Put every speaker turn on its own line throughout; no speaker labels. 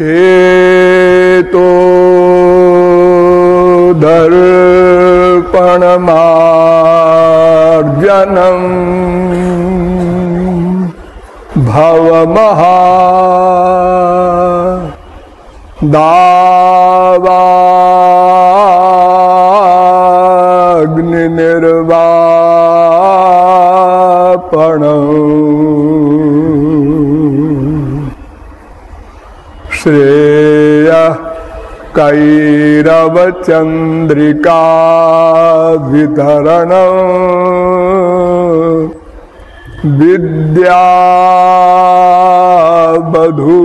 केतो दर्पणमार्जनम् भवमहा दावाग्निर्वापणम् श्रेय कैरवचन्द्रिका वितरण विद्या बधू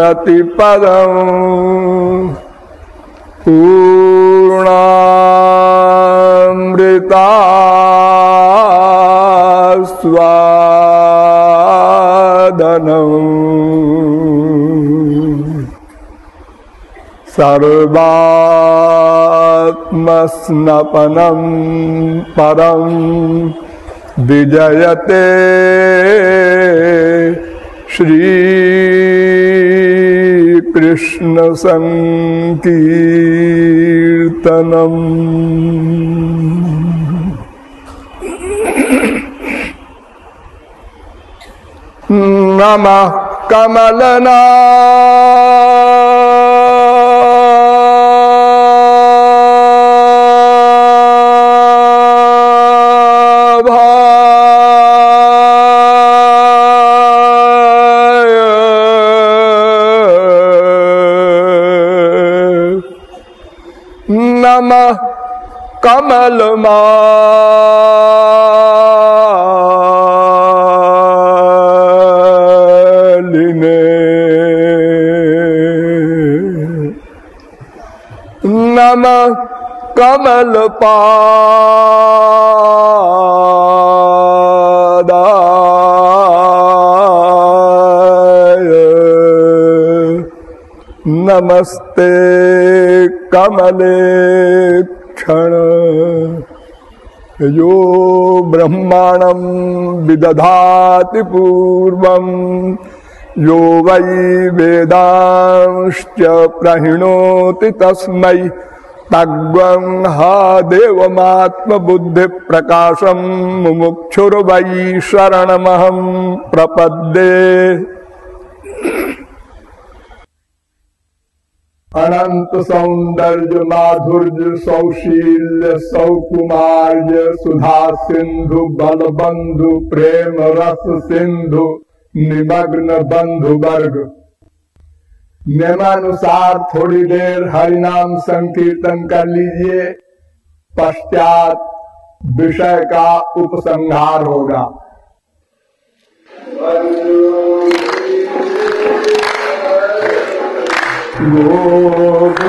प्रतिपदम् पूर्णामृता स्वादनम् सर्वात्मस्नपनं परं विजयते श्रीकृष्णसङ्कीर्तनम् नमः कमलना कमलमालिने कमल कमलपादाय नमस्ते कमले क्षण यो ब्रह्माणं विदधाति पूर्वं। यो वै वेदांश्च प्रहिणोति तस्मै। तग्वं हा देवमात्मबुद्धिप्रकाशं मुमुक्षुर्वै शरणमहं प्रपद्ये। अनंत सौंदर्य माधुर्य सौशील्य सौकुमार्य सुधा सिंधु, बलबंधु, प्रेम रस सिंधु, निमग्न बंधु वर्ग। नियमानुसार थोड़ी देर हरिनाम संकीर्तन कर लीजिए, पश्चात विषय का उपसंहार होगा। Yolunda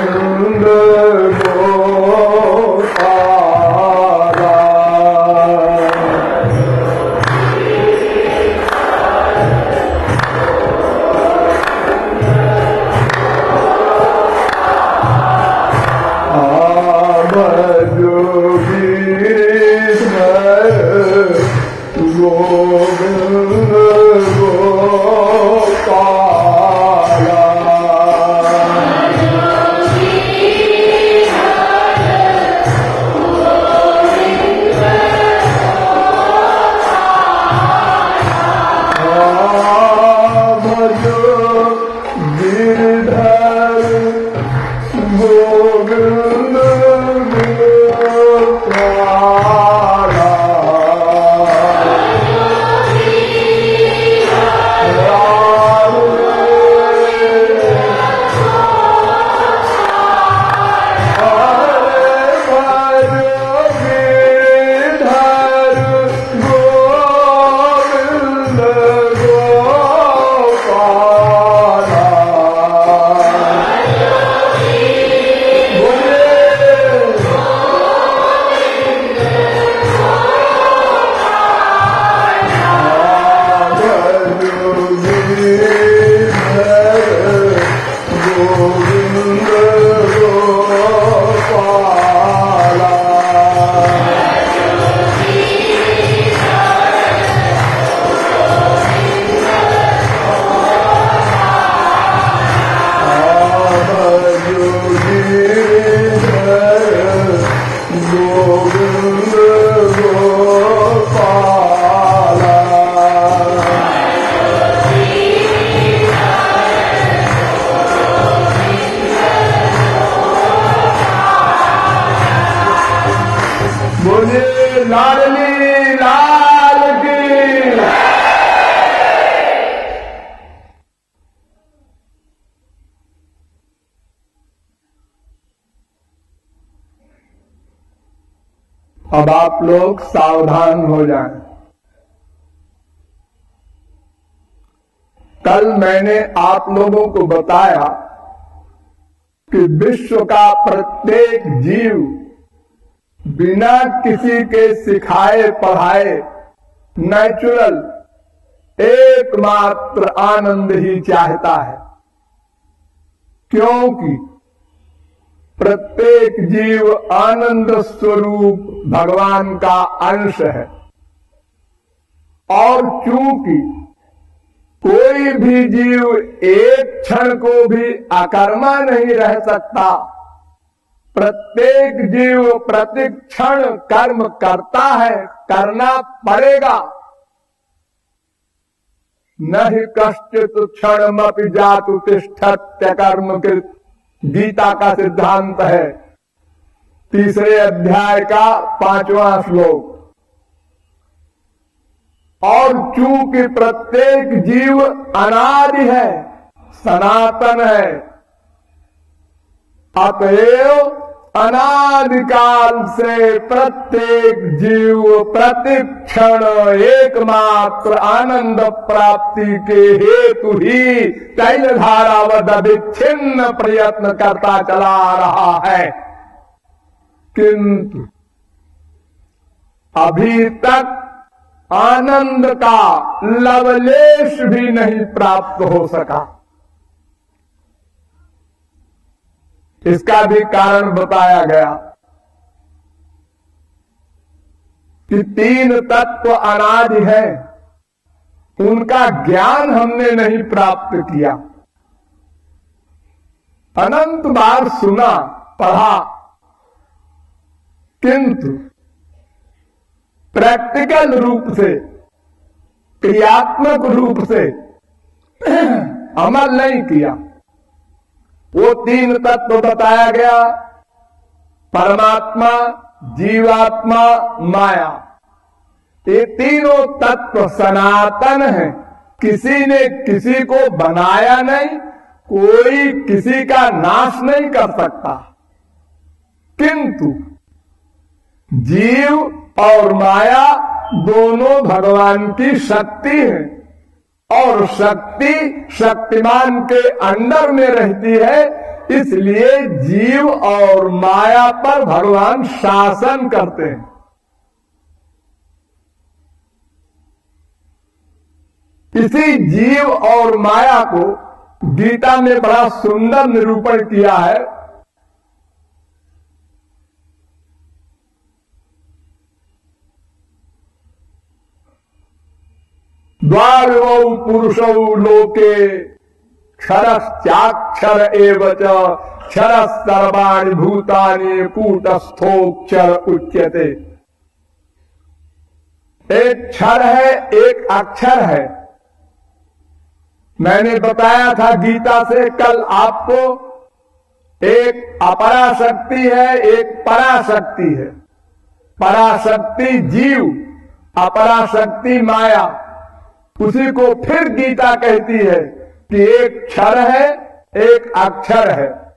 अब आप लोग सावधान हो जाएँ। कल मैंने आप लोगों को बताया कि विश्व का प्रत्येक जीव बिना किसी के सिखाए पढ़ाए नेचुरल एकमात्र आनंद ही चाहता है क्योंकि प्रत्येक जीव आनंद स्वरूप भगवान का अंश है। और चूँकि कोई भी जीव एक क्षण को भी अकर्मा नहीं रह सकता, प्रत्येक जीव प्रति क्षण कर्म करता है, करना पड़ेगा। न ही कष्टित क्षण जातु तिष्ठत्य कर्म के गीता का सिद्धांत है। तीसरे अध्याय का पांचवा श्लोक। और चूँकि प्रत्येक जीव अनादि है, सनातन है, अतएव अनादिकाल से प्रत्येक जीव प्रतिक्षण एकमात्र आनंद प्राप्ति के हेतु ही तैल धारावत अभिच्छिन्न प्रयत्न करता चला रहा है। किंतु अभी तक आनंद का लवलेश भी नहीं प्राप्त हो सका। इसका भी कारण बताया गया कि तीन तत्व अनाज है। उनका ज्ञान हमने नहीं प्राप्त किया। अनंत बार सुना, पढ़ा, किंतु प्रैक्टिकल रूप से, क्रियात्मक रूप से अमल नहीं किया। वो तीन तत्व बताया गया। परमात्मा, जीवात्मा, माया। ये तीनों तत्व सनातन है। किसी ने किसी को बनाया नहीं, कोई किसी का नाश नहीं कर सकता। किंतु जीव और माया दोनों भगवान की शक्ति है। और शक्ति शक्तिमान के अंडर में रहती है, इसलिए जीव और माया पर भगवान शासन करते हैं। इसी जीव और माया को गीता में बड़ा सुंदर निरूपण किया है। द्वारवौ पुरुषौ लोके, क्षरश्चाक्षर एव क्षर सर्वाणी भूतानि कूटस्थोक्षर उच्यते। एक क्षर है, एक अक्षर है। मैंने बताया था गीता से, कल आपको एक अपराशक्ति है, एक पराशक्ति है। पराशक्ति जीव, अपराशक्ति माया। उसी को फिर गीता कहती है कि एक क्षर है, एक अक्षर है।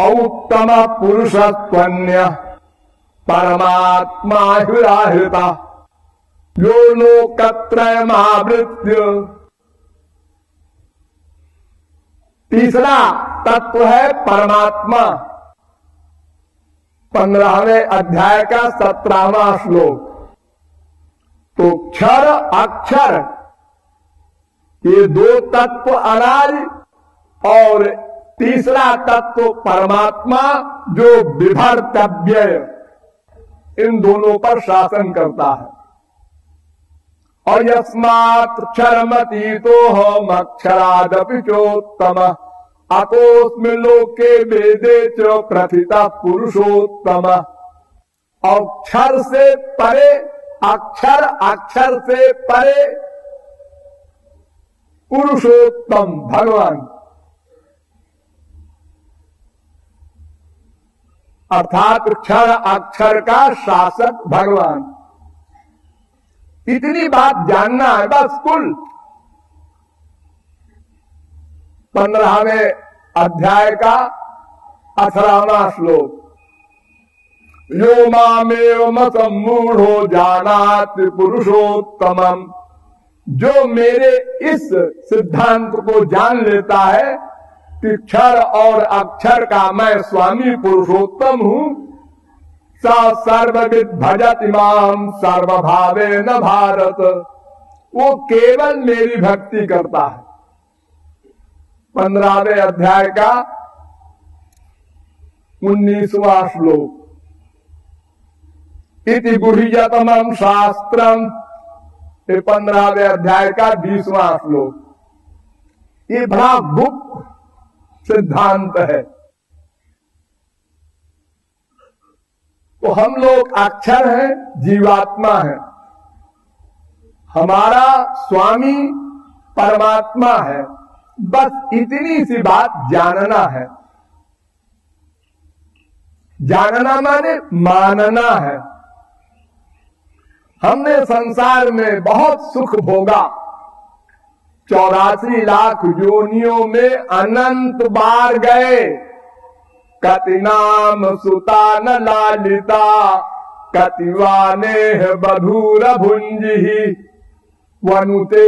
औत्तम पुरुष पुण्य परमात्मा हिराहृता। यो लोकत्रय महावृत्य तीसरा तत्व है परमात्मा। पंद्रहवें अध्याय का सत्रहवा श्लोक। तो क्षर अक्षर, ये दो तत्व अनाज और तीसरा तत्व परमात्मा जो विभर्तव्य इन दोनों पर शासन करता है। और यस्मात क्षरमती तो हम अक्षरादपि चोत्तम अकोस्म लोके वेदे च प्रथिता पुरुषोत्तम। और क्षर से परे अक्षर अक्षर से परे। पुरुषोत्तम भगवान। अर्थात क्षर अक्षर का शासक भगवान। इतनी बात जानना है, बस कुल। पंद्रहवें अध्याय का अठारहवा श्लोक। यो मामेव मतमूढ़ो जानात पुरुषोत्तमम। जो मेरे इस सिद्धांत को जान लेता है कि क्षर और अक्षर का मैं स्वामी पुरुषोत्तम हूँ। स सर्वविद भजत इमाम सर्वभावे न भारत। वो केवल मेरी भक्ति करता है। पंद्रहवें अध्याय का उन्नीसवा श्लोक। इति गुहियतम शास्त्रम। पंद्रहवें अध्याय का बीसवा श्लोक। ये बड़ा गुप्त सिद्धांत है। तो हम लोग अक्षर हैं, जीवात्मा है। हमारा स्वामी परमात्मा है। बस इतनी सी बात जानना है। जानना माने मानना है। हमने संसार में बहुत सुख भोगा। चौरासी लाख योनियों में अनंत बार गए। कति नाम सुता न लालिता कतिवाने बधूर भुंजी वनुते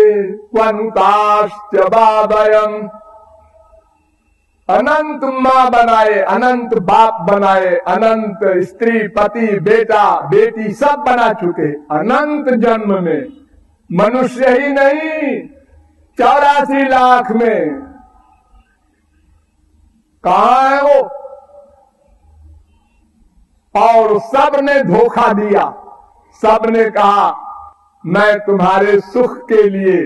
वनुताश्च बादयम अनंत माँ बनाए, अनंत बाप बनाए, अनंत स्त्री, पति, बेटा, बेटी सब बना चुके। अनंत जन्म में। मनुष्य ही नहीं, चौरासी लाख में। कहा है वो? और सबने धोखा दिया। सबने कहा, मैं तुम्हारे सुख के लिए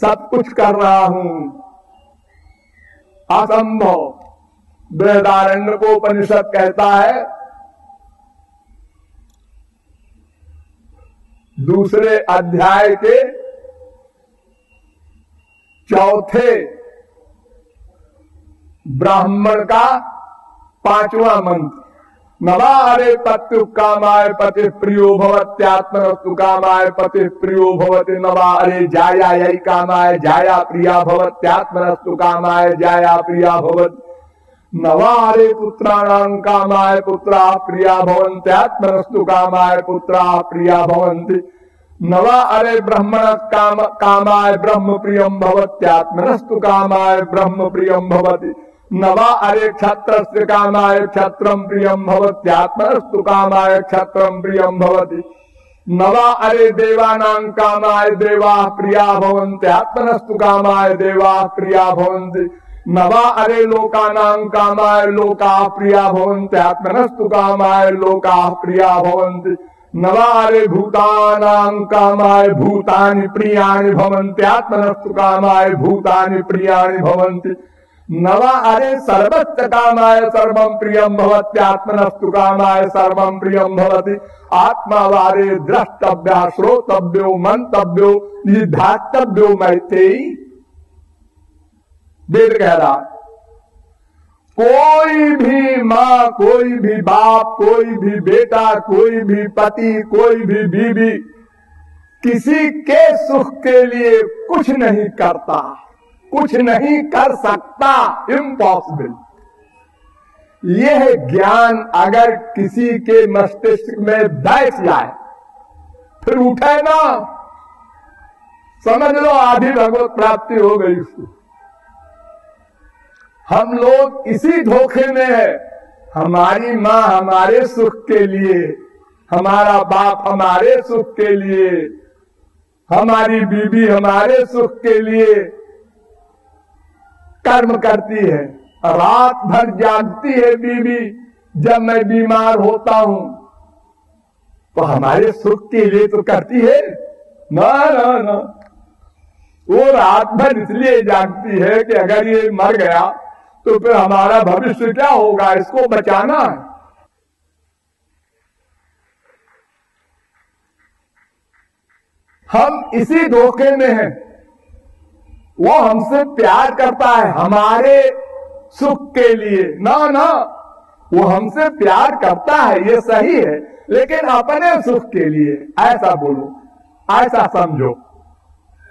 सब कुछ कर रहा हूँ। असंभव बृहदारण्य को उपनिषद कहता है दूसरे अध्याय के चौथे ब्राह्मण का पांचवा मंत्र। नवा अरे पत्यु कामाय पति प्रियो भवत्यात्मस्तु कामाय पति प्रियो भवति नवा अरे जाया यही कामाय जाया प्रिया भवत्यात्मस्तु कामाय जाया प्रिया भवत। नवा अरे पुत्राणां कामाय पुत्रा प्रिया भवन्त्यात्मनस्तु कामाय पुत्रा प्रिया भवन्ति। नवा अरे ब्रह्मण काम कामाय ब्रह्म प्रियम भवत्यात्मनस्तु कामाय ब्रह्म प्रियम भवति। नवा अरे क्षत्र कामाय क्षत्र प्रियम भवत्यात्मस्तु कामाय क्षत्र प्रियम भवती। नवा अरे देवानां कामाय देवा प्रिया भवन्त्यात्मनस्तु कामाय देवा प्रिया भवन्ति। नवा अरे लोकानां कामाय लोका प्रिया भवन्त्यात्मनस्तु कामाय लोका प्रिया भवन्ति। नवा अरे भूतानां कामाय भूतानि प्रियाणि भवन्त्यात्मनस्तु कामाय भूतानि प्रियाणि भवन्ति। नवा अरे सर्वत्र कामाय सर्वम प्रियम भवत्यात्मनस्तु कामाय सर्वम प्रियम भवति। आत्मा वारे द्रष्टव्य, श्रोतव्यो मंतव्यो निधातव्यो मैते वेद कह रहा कोई भी माँ, कोई भी बाप, कोई भी बेटा, कोई भी पति, कोई भी बीवी किसी के सुख के लिए कुछ नहीं करता। कुछ नहीं कर सकता। इम्पॉसिबल यह ज्ञान अगर किसी के मस्तिष्क में बैठ जाए। फिर उठे ना। समझ लो आधी भगवत प्राप्ति हो गई उसको। हम लोग इसी धोखे में है। हमारी माँ हमारे सुख के लिए, हमारा बाप हमारे सुख के लिए, हमारी बीबी हमारे सुख के लिए कर्म करती है। रात भर जागती है बीवी। जब मैं बीमार होता हूँ तो हमारे सुख के लिए तो करती है। ना ना ना। वो रात भर इसलिए जागती है कि अगर ये मर गया तो फिर हमारा भविष्य क्या होगा? इसको बचाना है। हम इसी धोखे में हैं। वो हमसे प्यार करता है हमारे सुख के लिए। ना ना, वो हमसे प्यार करता है, ये सही है, लेकिन अपने सुख के लिए। ऐसा बोलो, ऐसा समझो,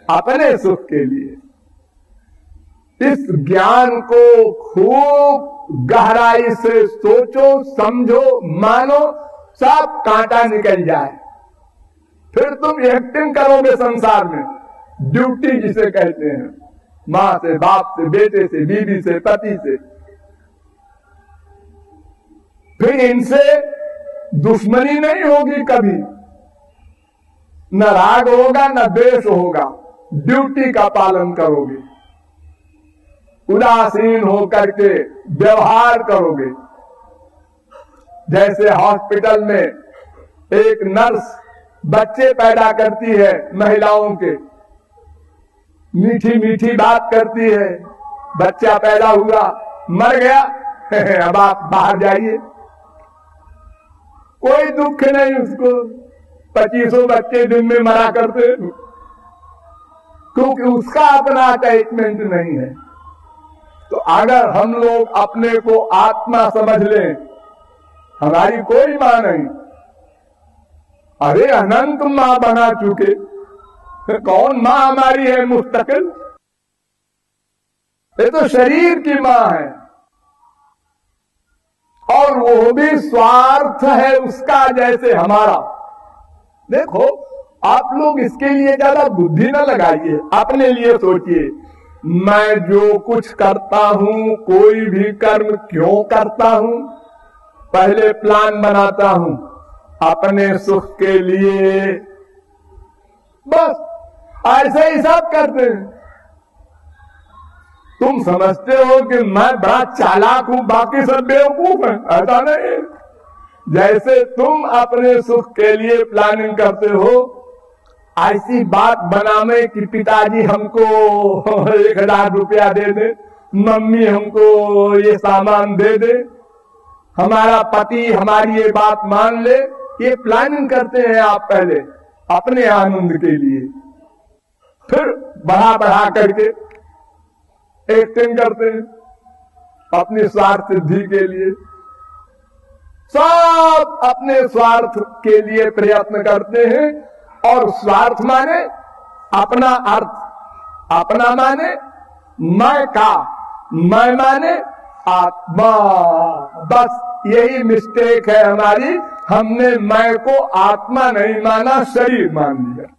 अपने सुख के लिए। इस ज्ञान को खूब गहराई से सोचो, समझो, मानो, सब कांटा निकल जाए। फिर तुम एक्टिंग करोगे संसार में। ड्यूटी जिसे कहते हैं। माँ से, बाप से, बेटे से, बीवी से, पति से। फिर इनसे दुश्मनी नहीं होगी कभी। न राग होगा, न द्वेष होगा। ड्यूटी का पालन करोगे। उदासीन होकर के व्यवहार करोगे। जैसे हॉस्पिटल में एक नर्स बच्चे पैदा करती है महिलाओं के। मीठी मीठी बात करती है। बच्चा पैदा हुआ, मर गया, अब आप बाहर जाइए। कोई दुख नहीं उसको। पच्चीसों बच्चे दिन में मरा करते क्योंकि उसका अपना अटैचमेंट नहीं है। तो अगर हम लोग अपने को आत्मा समझ लें, हमारी कोई माँ नहीं। अरे अनंत माँ बना चुके। कौन माँ हमारी है मुस्तकिल? ये तो शरीर की माँ है। और वो भी स्वार्थ है उसका जैसे हमारा। देखो, आप लोग इसके लिए ज़्यादा बुद्धि न लगाइए, अपने लिए सोचिए। मैं जो कुछ करता हूँ, कोई भी कर्म क्यों करता हूँ? पहले प्लान बनाता हूँ, अपने सुख के लिए। बस। ऐसे ही सब करते हैं। तुम समझते हो कि मैं बड़ा चालाक हूँ, बाकी सब बेवकूफ़ है। ऐसा नहीं। जैसे तुम अपने सुख के लिए प्लानिंग करते हो, ऐसी बात बनाने कि पिताजी हमको एक हज़ार रुपया दे दे, मम्मी हमको ये सामान दे दे। हमारा पति हमारी ये बात मान ले, ये प्लानिंग करते हैं आप पहले, अपने आनंद के लिए। फिर बढ़ा बढ़ा करके एक्टिंग करते हैं अपनी स्वार्थ सिद्धि के लिए, सब अपने स्वार्थ के लिए प्रयत्न करते हैं और स्वार्थ माने अपना अर्थ, अपना माने मैं का, मैं माने आत्मा। बस यही मिस्टेक है हमारी, हमने मैं को आत्मा नहीं माना, शरीर मान लिया।